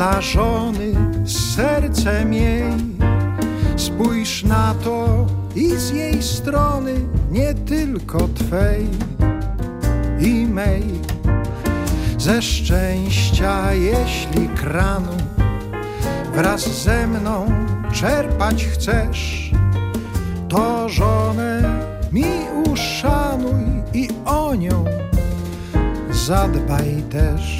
dla żony sercem jej. Spójrz na to i z jej strony, nie tylko twej i mej. Ze szczęścia, jeśli kranu wraz ze mną czerpać chcesz, to żonę mi uszanuj i o nią zadbaj też.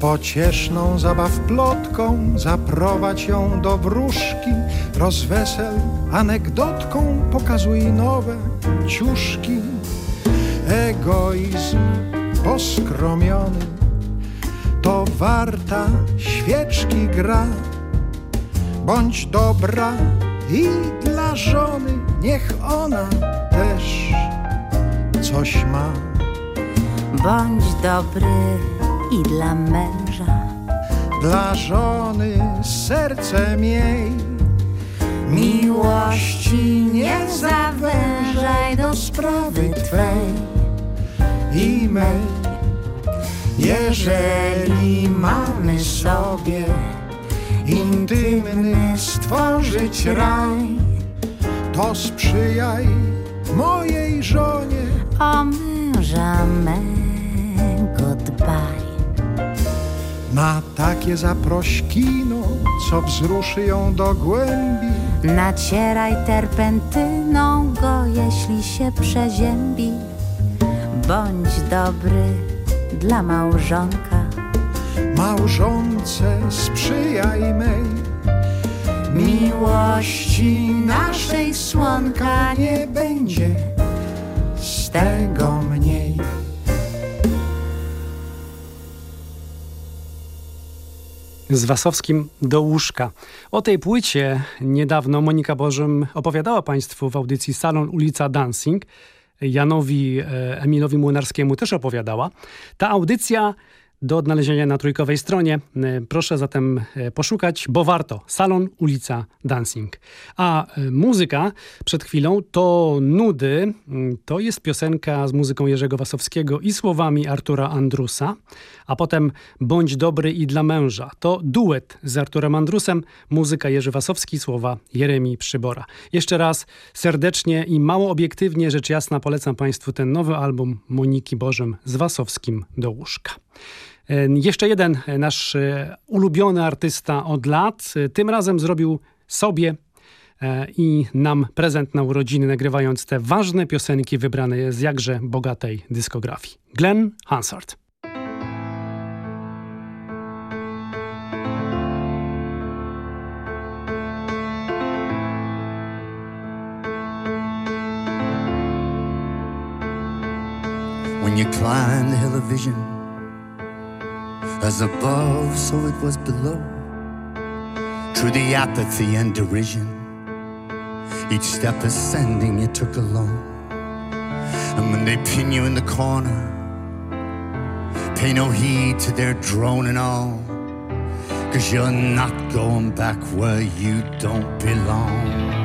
Pocieszną zabaw plotką zaprowadź ją do wróżki, rozwesel anegdotką pokazuj nowe ciuszki. Egoizm poskromiony to warta świeczki gra. Bądź dobra i dla żony niech ona też coś ma. Bądź dobry i dla męża. Dla żony sercem jej miłości nie zawężaj do sprawy twej i mej. Jeżeli mamy sobie intymny stworzyć raj, to sprzyjaj mojej żonie. O męża mego dbaj. Na takie zaproś kino, co wzruszy ją do głębi. Nacieraj terpentyną go, jeśli się przeziębi. Bądź dobry dla małżonka. Małżonce sprzyjaj mej. Miłości naszej słonka nie będzie z tego mniej. Z Wasowskim do łóżka. O tej płycie niedawno Monika Bożym opowiadała Państwu w audycji Salon Ulica Dancing. Janowi e, Emilowi Młynarskiemu też opowiadała. Ta audycja do odnalezienia na trójkowej stronie. E, proszę zatem e, poszukać, bo warto. Salon, ulica, dancing. A e, muzyka przed chwilą to Nudy. Mm, to jest piosenka z muzyką Jerzego Wasowskiego i słowami Artura Andrusa. A potem Bądź dobry i dla męża. To duet z Arturem Andrusem. Muzyka Jerzy Wasowski, słowa Jeremii Przybora. Jeszcze raz serdecznie i mało obiektywnie, rzecz jasna, polecam Państwu ten nowy album Moniki Bożym z Wasowskim do łóżka. E, jeszcze jeden e, nasz e, ulubiony artysta od lat, tym razem zrobił sobie i nam prezent na urodziny, nagrywając te ważne piosenki wybrane z jakże bogatej dyskografii. Glenn Hansard. When you climb the hill of vision As above, so it was below. Through the apathy and derision, each step ascending you took alone. And when they pin you in the corner, pay no heed to their droning on. Cause you're not going back where you don't belong.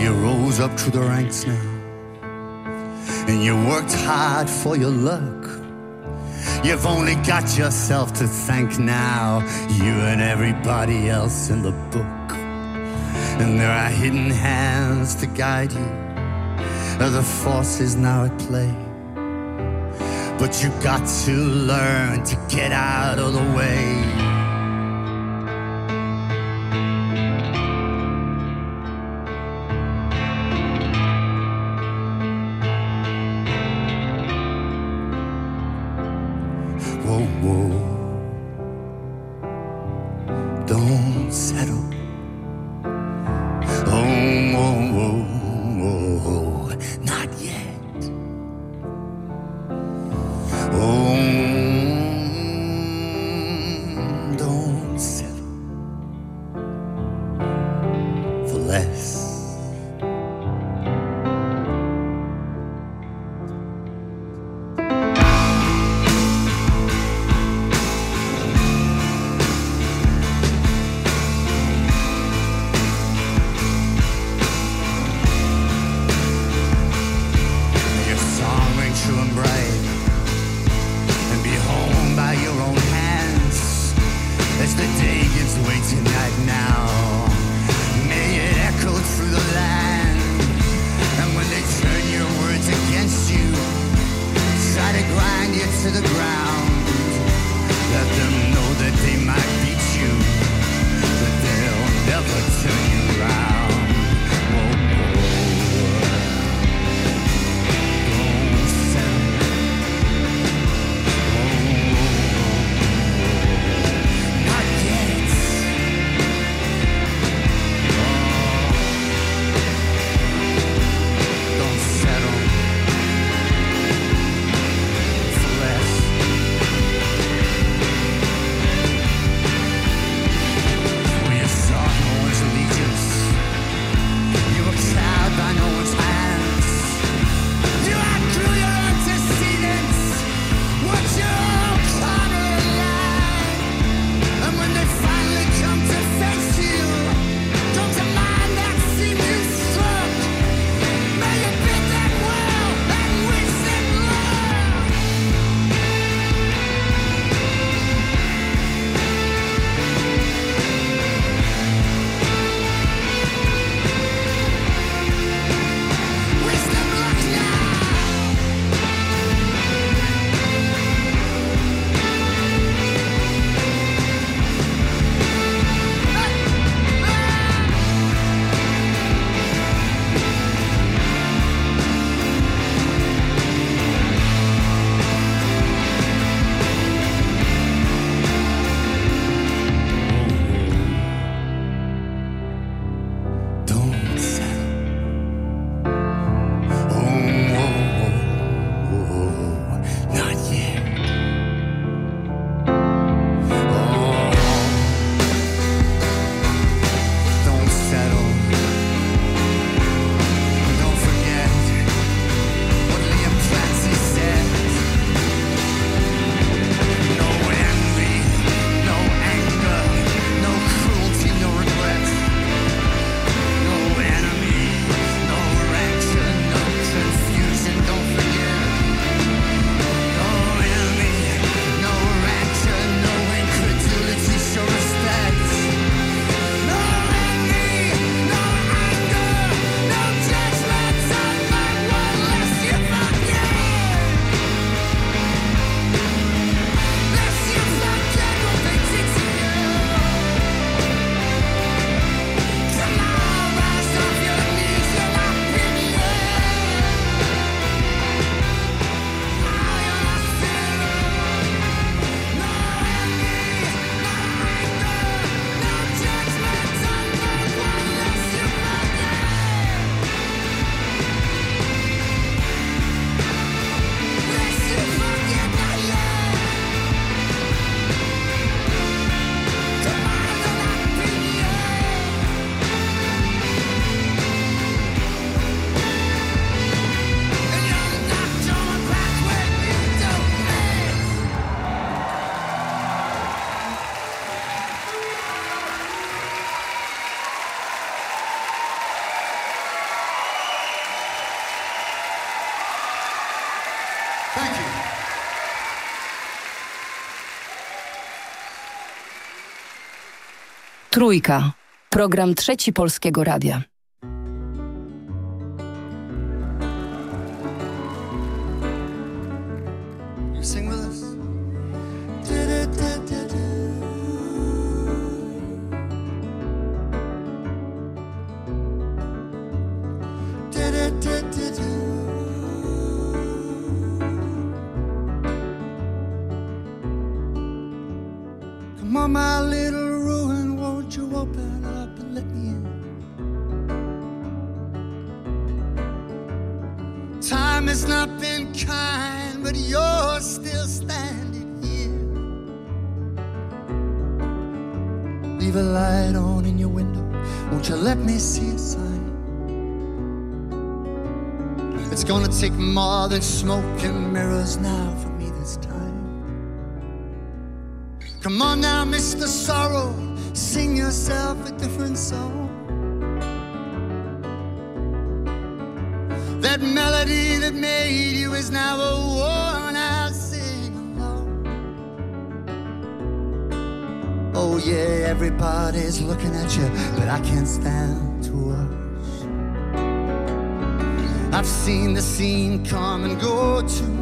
Rose up through the ranks now. And you worked hard for your luck. You've only got yourself to thank now, you and everybody else in the book. And there are hidden hands to guide you, the force is now at play. But you got to learn to get out of the way. Trójka. Program Trzeci Polskiego Radia. open up and let me in. Time has not been kind, but you're still standing here. Leave a light on in your window. Won't you let me see a sign? It's gonna take more than smoke and mirrors now for me this time. Come on now, Mr. Sorrow sing yourself a different song. That melody that made you is now a worn out sing along. Oh, yeah, everybody's looking at you, but I can't stand to watch. I've seen the scene come and go too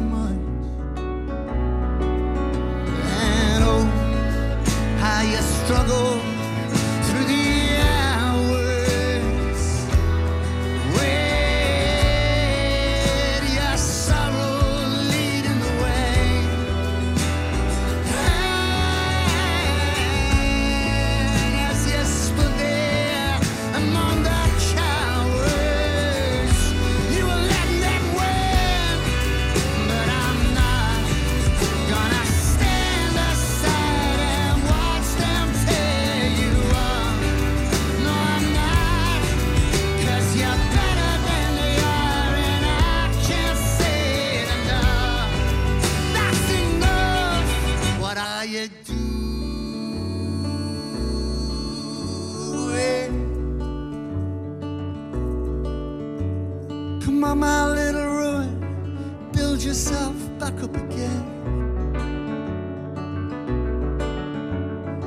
yourself back up again.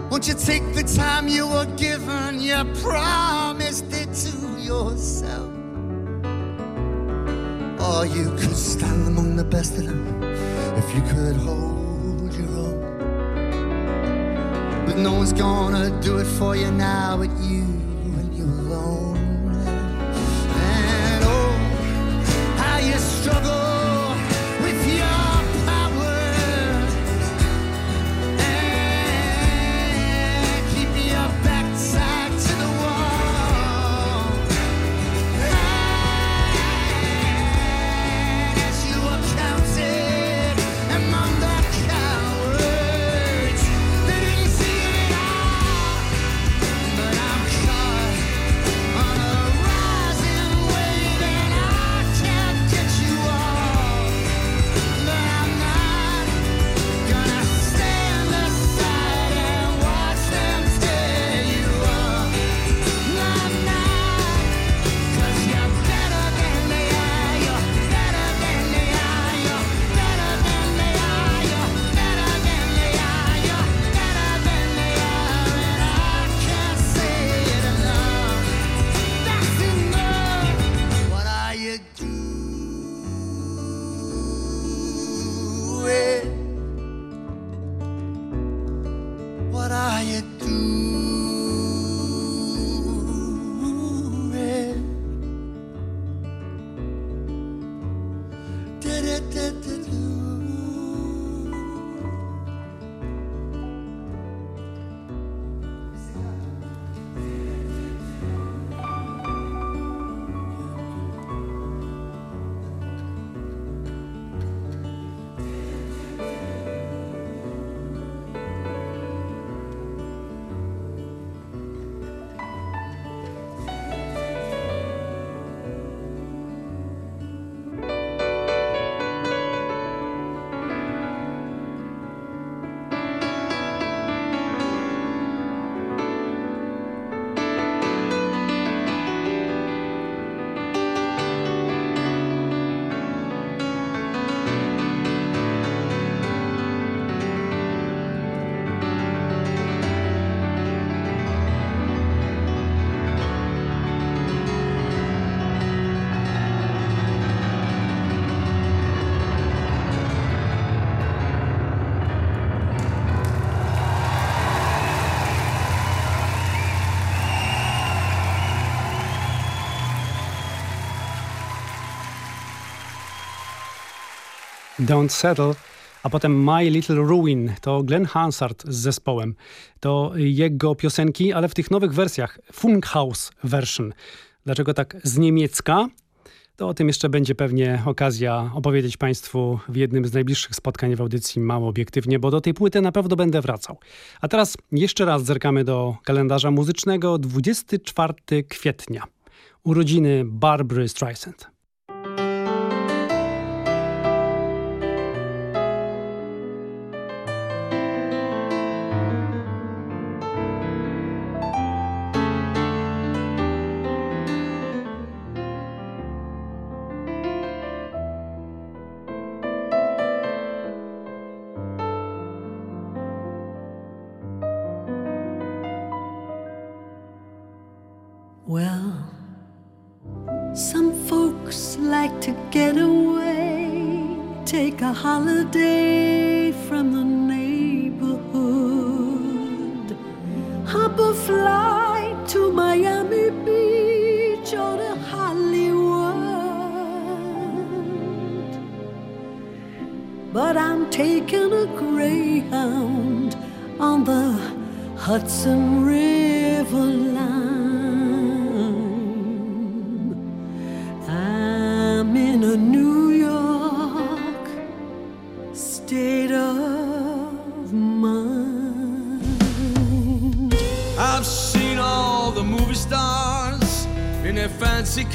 Won't you take the time you were given? You promised it to yourself. Or you could stand among the best of them if you could hold your own. But no one's gonna do it for you now, but you. Don't Settle, a potem My Little Ruin. To Glenn Hansard z zespołem. To jego piosenki, ale w tych nowych wersjach. Funkhaus version. Dlaczego tak z niemiecka? To o tym jeszcze będzie pewnie okazja opowiedzieć Państwu w jednym z najbliższych spotkań w audycji Mało Obiektywnie, bo do tej płyty na pewno będę wracał. A teraz jeszcze raz zerkamy do kalendarza muzycznego 24 kwietnia. Urodziny Barbary Streisand. Holiday from the neighborhood. Hop a flight to Miami Beach or to Hollywood. But I'm taking a Greyhound on the Hudson River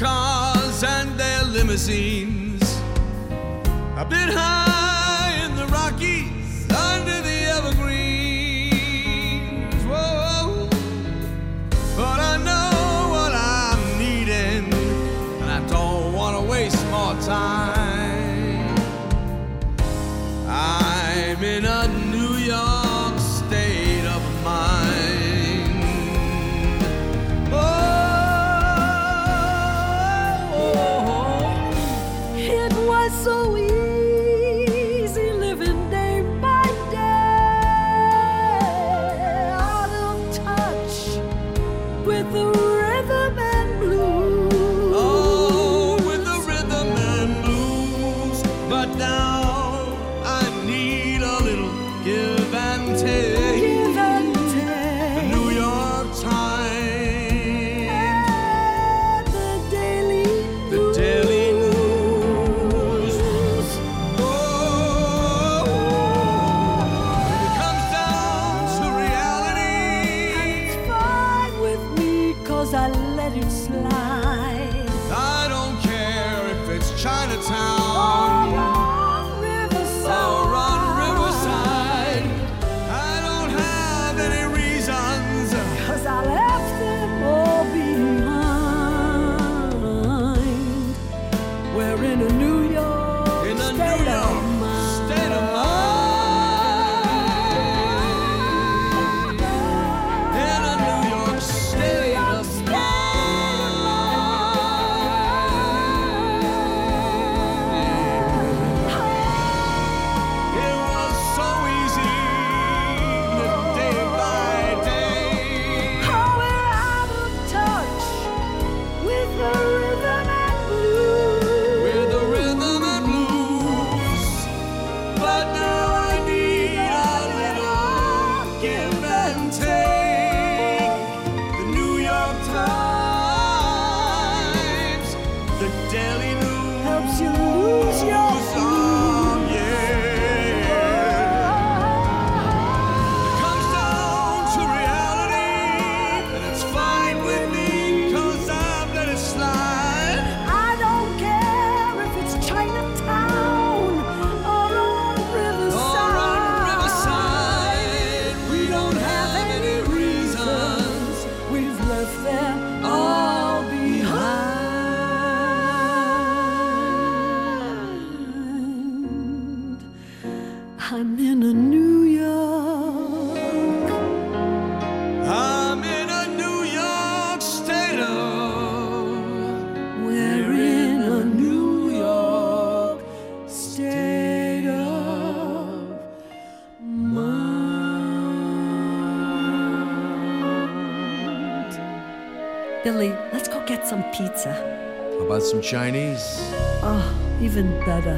cars and their limousines. I've been high pizza. How about some Chinese? Oh, even better.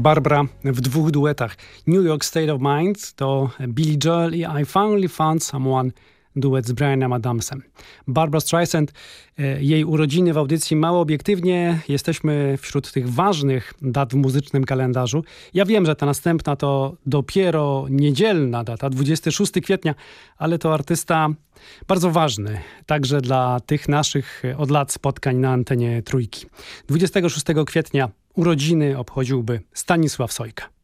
Barbara w dwóch duetach. New York State of Mind to Billy Joel i I Finally Found Someone duet z Brianem Adamsem. Barbara Streisand, e, jej urodziny w audycji mało obiektywnie. Jesteśmy wśród tych ważnych dat w muzycznym kalendarzu. Ja wiem, że ta następna to dopiero niedzielna data, 26 kwietnia, ale to artysta bardzo ważny, także dla tych naszych od lat spotkań na antenie Trójki. 26 kwietnia urodziny obchodziłby Stanisław Sojka.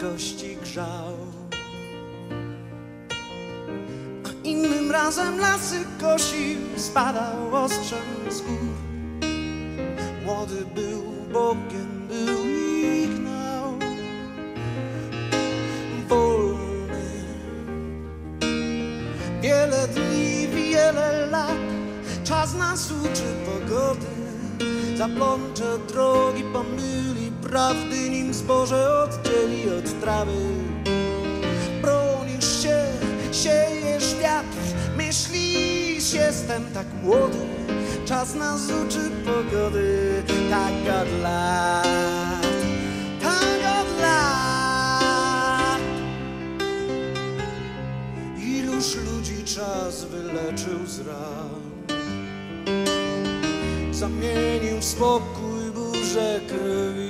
gości grzał. A innym razem lasy kosił, spadał ostrzem z gór. Młody był, Bogiem był i. Wolny. Wiele dni, wiele lat, czas nas uczy pogody. Zaplącze drogi pomyli prawdy Nim zboże oddzieli od trawy. Bronisz się, siejesz wiatr Myślisz, jestem tak młody. Czas nas uczy pogody Tak od lat Tak od lat Iluż ludzi czas wyleczył z ran. Zamienił spokój burzę krwi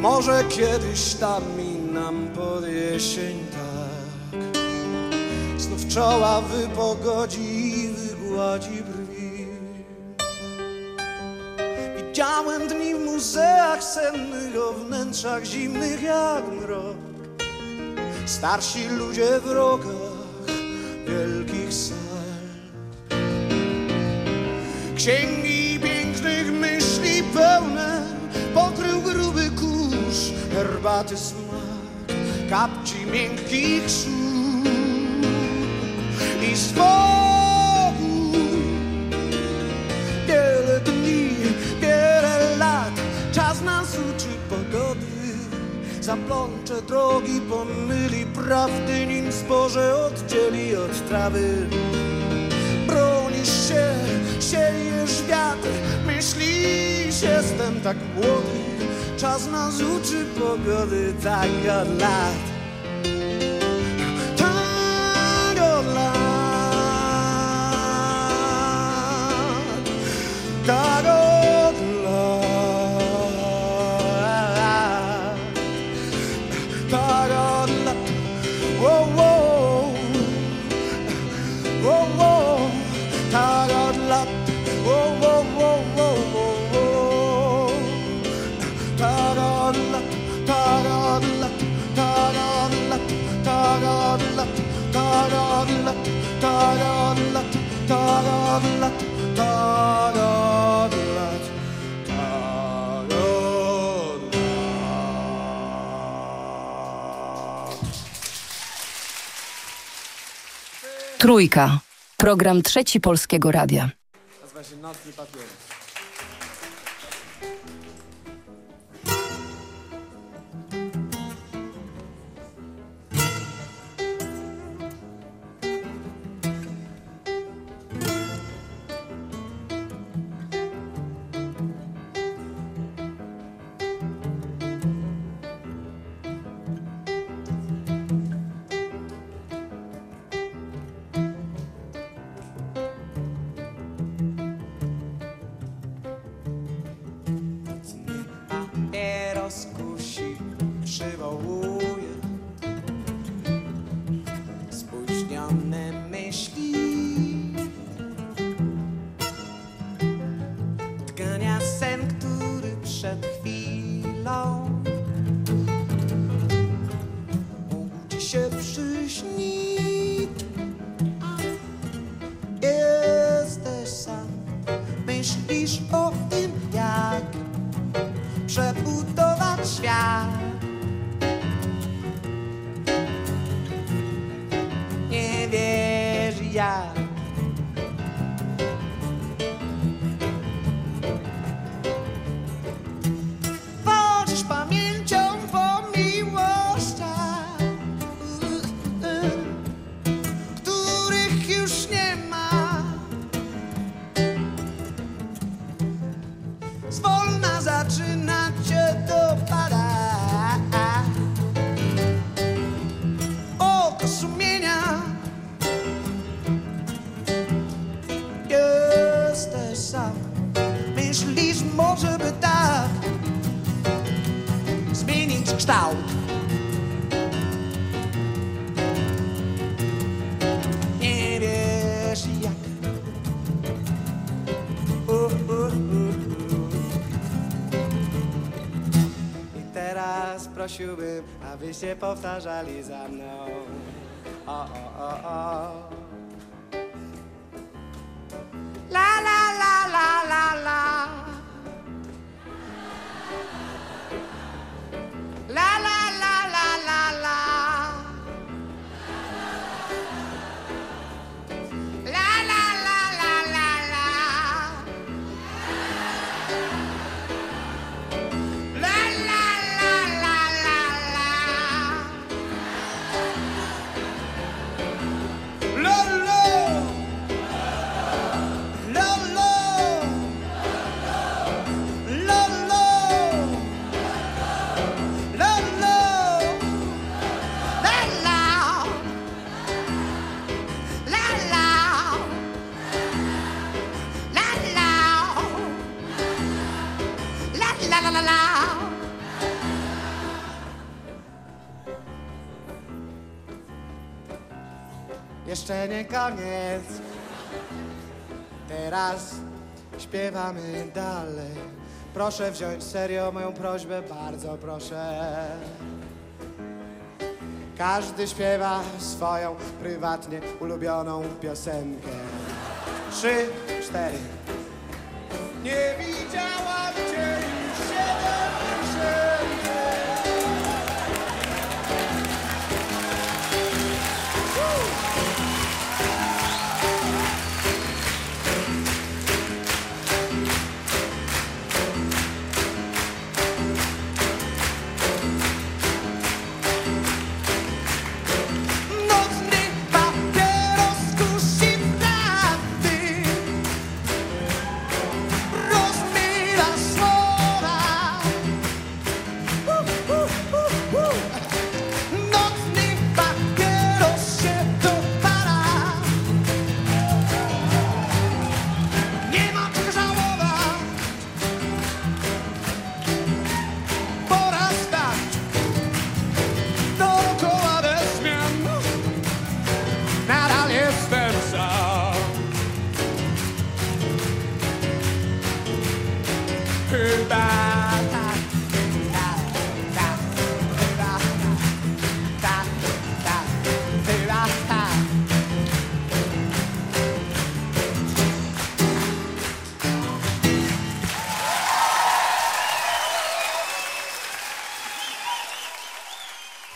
Może kiedyś tam i nam pod jesień tak. Znów czoła wypogodzi i wygładzi brwi. Widziałem dni w muzeach sennych o wnętrzach zimnych jak mrok. Starsi ludzie w rogach wielkich sal. Księgi herbaty smak Kapci miękkich słów I spokój Wiele dni, wiele lat. Czas nas uczy pogody Zaplącze drogi, pomyli prawdy Nim zboże oddzieli od trawy. Bronisz się, siejesz wiatr Myślisz, jestem tak młody Czas nas uczy pogody Tak od lat. Tak od lat. Tak od lat Trójka. Program Trzeci Polskiego Radia. Nazywa się Nocny Papier. Chwilą mógł ci się przyśnić. Jesteś sam, myślisz o abyście powtarzali za mną. Koniec. Teraz śpiewamy dalej. Proszę wziąć serio moją prośbę, bardzo proszę. Każdy śpiewa swoją prywatnie ulubioną piosenkę. Trzy, cztery. Nie widziałam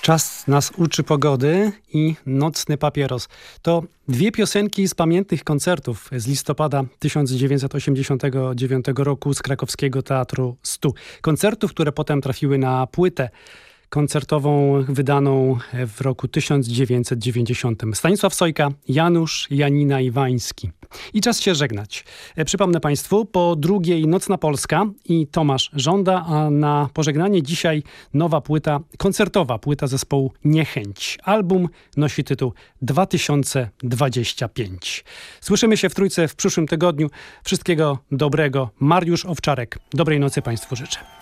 Czas nas uczy pogody i Nocny papieros. To dwie piosenki z pamiętnych koncertów z listopada 1989 roku z krakowskiego Teatru Stu. Koncertów, które potem trafiły na płytę koncertową wydaną w roku 1990. Stanisław Sojka, Janusz, Janina Iwański. I czas się żegnać. E, Przypomnę Państwu, po drugiej Nocna Polska i Tomasz żąda, a na pożegnanie dzisiaj nowa płyta, koncertowa płyta zespołu Niechęć. Album nosi tytuł 2025. Słyszymy się w Trójce w przyszłym tygodniu. Wszystkiego dobrego. Mariusz Owczarek. Dobrej nocy Państwu życzę.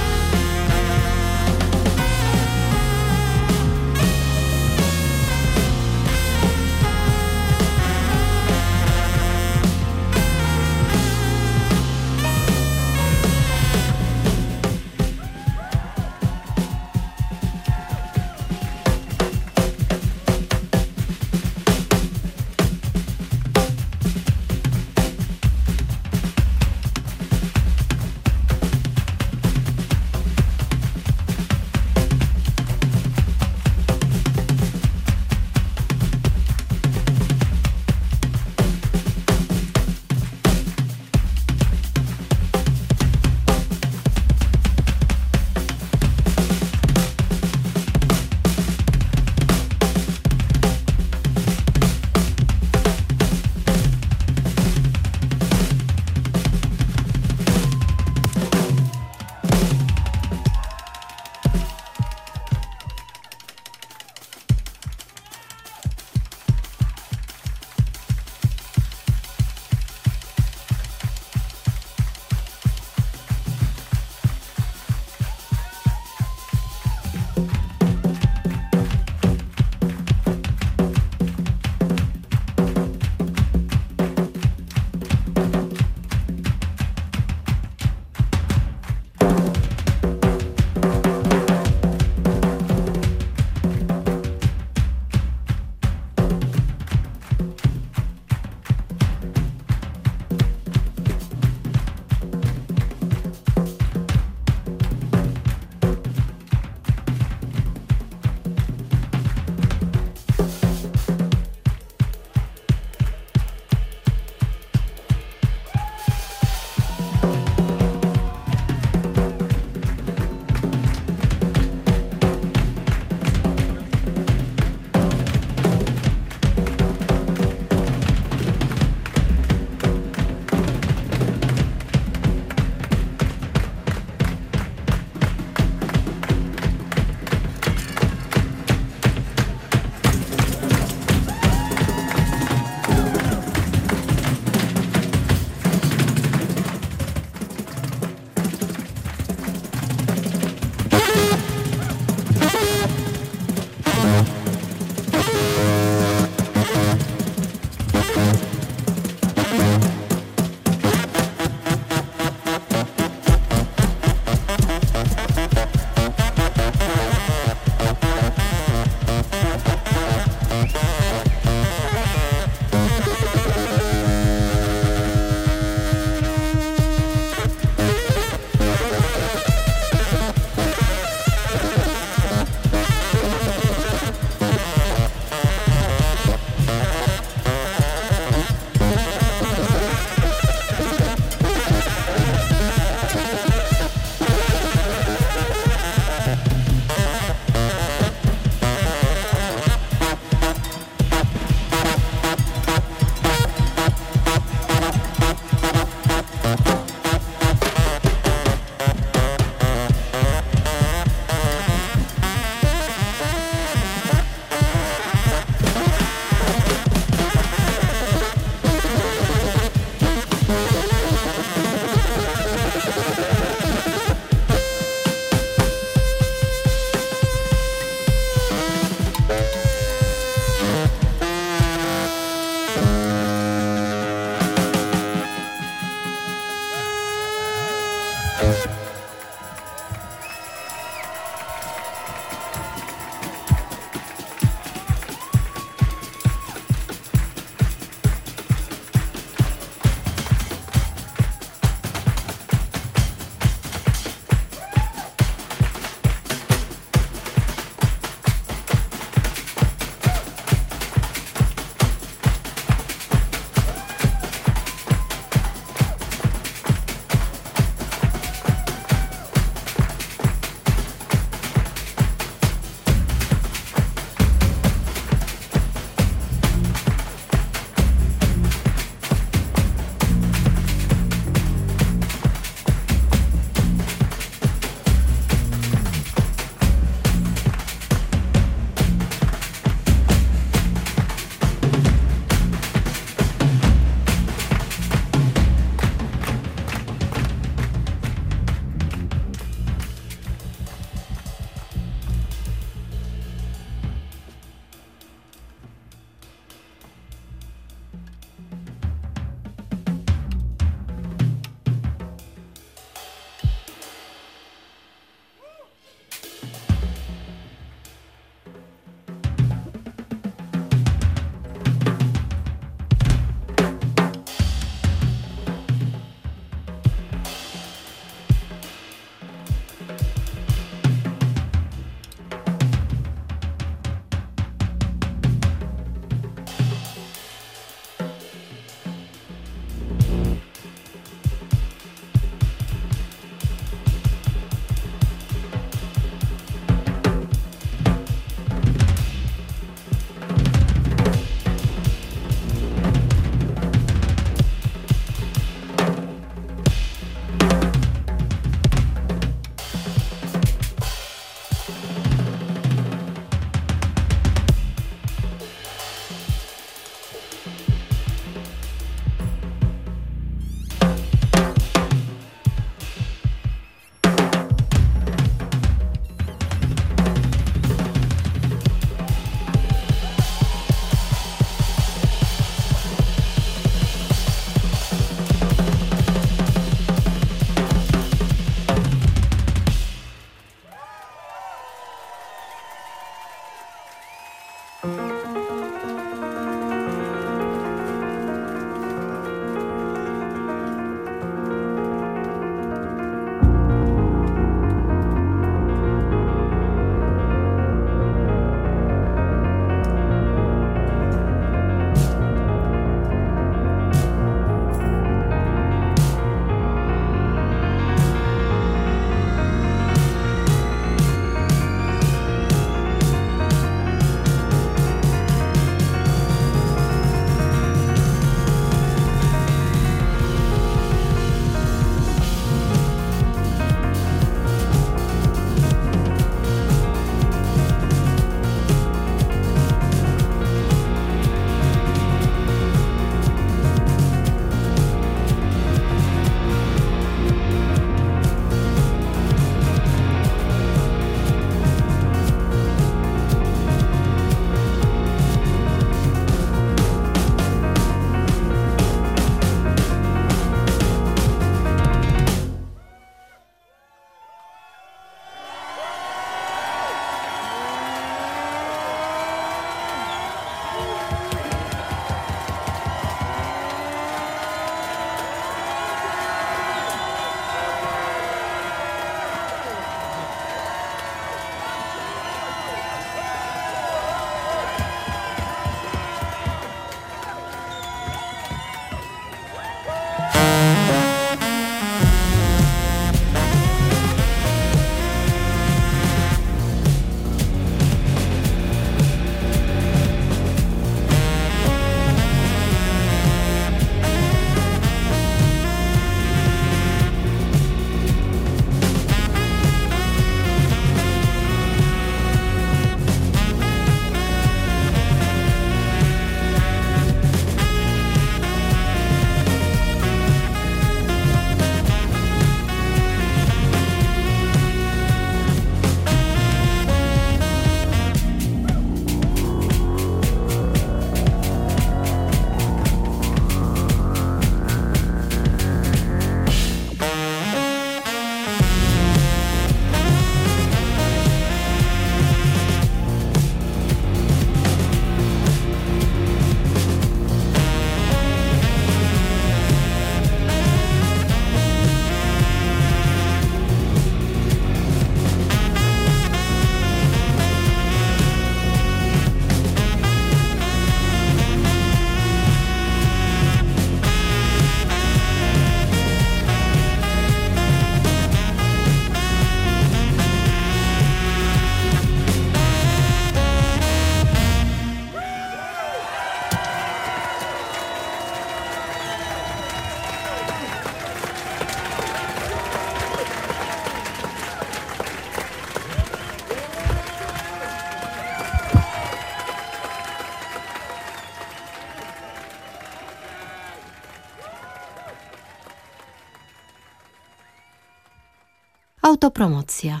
Autopromocja.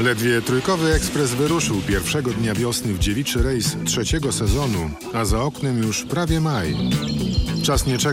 Ledwie trójkowy ekspres wyruszył pierwszego dnia wiosny w dziewiczy rejs trzeciego sezonu, a za oknem już prawie maj. Czas nie czeka